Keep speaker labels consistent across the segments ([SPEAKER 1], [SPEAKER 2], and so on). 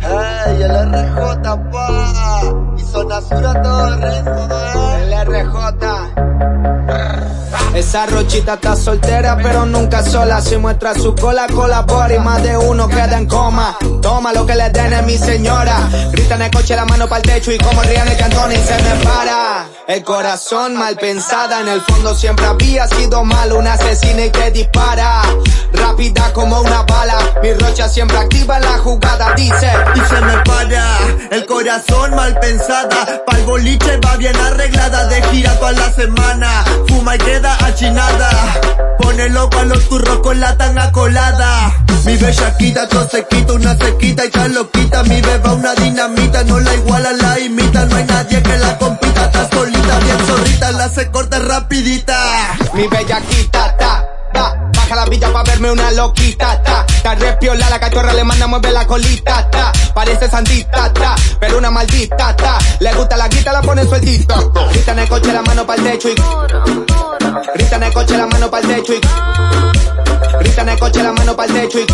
[SPEAKER 1] Hey, el RJ, pa. Y zona todo el eh.
[SPEAKER 2] El RJ. Esa rochita está soltera, pero nunca sola. Si muestra su cola, colabora y más de uno queda en coma. Toma lo que le den a mi señora. Grita en el coche la mano para el techo y como rían el cantón y se me para. El corazón mal pensada, en el fondo siempre había sido malo. Una asesina y que dispara. Rápida como una bala. Mi rocha siempre activa en la jugada, dice.
[SPEAKER 3] Y se me para. El corazón mal pensada. Pa'l boliche va bien arreglada. De gira toda la semana. Fuma y queda achinada. Pone loco a los turros con la tanga colada. Mi bellaquita, todo se quita, una sequita y ya lo quita. Mi beba una dinamita, no la iguala, la imita. No hay nadie que la compita, está solita, bien zorrita, la se corta rapidita.
[SPEAKER 2] Mi bellaquita, Baja la villa pa' verme una loquita, ta. Ta respiola, la cachorra le manda mueve la colita, ta. Parece santita, ta. Pero una maldita, ta. Le gusta la guita, la pone sueltita. Grita en el coche, la mano pa'l techo y... Grita en el coche, la mano pa'l techo y... Grita en el coche, la mano pa'l techo y...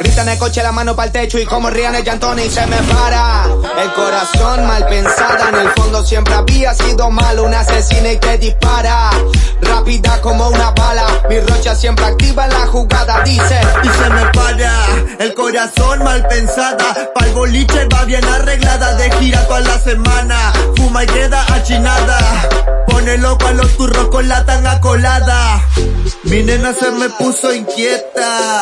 [SPEAKER 2] Grita en el coche, la mano pa'l techo y como llantón y se me para. El corazón mal pensada, en el fondo siempre había sido malo. Una asesina y que dispara. Rápida como una bala. Siempre activa la jugada, dice.
[SPEAKER 3] Y se me para. El corazón mal pensada. Pa'l boliche va bien arreglada. De gira toda la semana. Fuma y queda achinada. Pone loco a los turros con la tanga colada. Mi nena se me puso inquieta.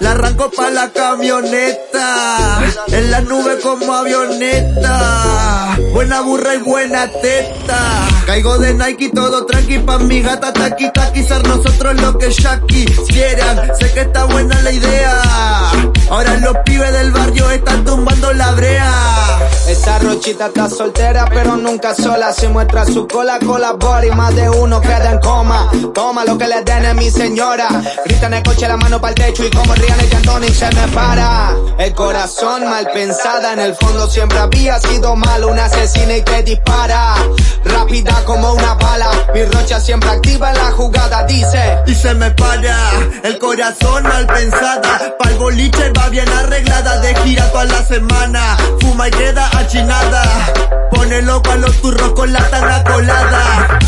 [SPEAKER 3] La arranco pa' la camioneta. En la nube como avioneta. Buena burra y buena teta. Caigo de Nike todo tranqui pa' mi gata taqui taqui. Ser nosotros lo que Shaki quieran. Sé que está buena la idea. Ahora los pibes del barrio están tumbando.
[SPEAKER 2] Esa rochita está soltera, pero nunca sola. Si muestra su cola, colabora y más de uno queda en coma. Toma lo que le den a mi señora. Grita en el coche, la mano pa'l techo y como rían el llantón y se me para. El corazón mal pensada, en el fondo siempre había sido malo. Una asesina y que dispara. Rápida como una bala. Mi rocha siempre activa en la jugada, dice.
[SPEAKER 3] Y se me para. El corazón mal pensada. Pa'l boliche va bien arreglada. De gira toda la semana. Fuma y queda. Loco a los turros con la tanga colada.